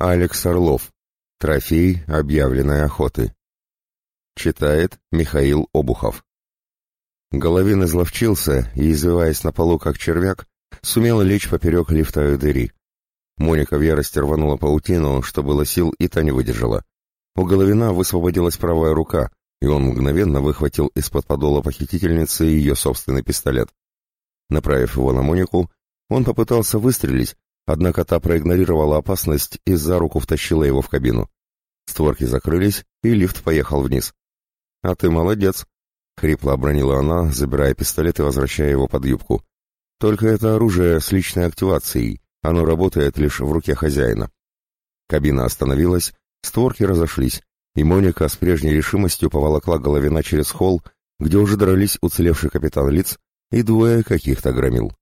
Алекс Орлов. Трофей объявленной охоты. Читает Михаил Обухов. Головин изловчился и, извиваясь на полу как червяк, сумел лечь поперек лифта двери. Моника в ярости рванула паутину, что было сил, и та не выдержала. У Головина высвободилась правая рука, и он мгновенно выхватил из-под подола похитительницы ее собственный пистолет. Направив его на Монику, он попытался выстрелить, однако та проигнорировала опасность и за руку втащила его в кабину. Створки закрылись, и лифт поехал вниз. «А ты молодец», — хрипло обронила она, забирая пистолет и возвращая его под юбку. «Только это оружие с личной активацией, оно работает лишь в руке хозяина». Кабина остановилась, створки разошлись, и Моника с прежней решимостью поволокла Головина через холл, где уже дрались уцелевший капитан Лиц и двое каких-то громил.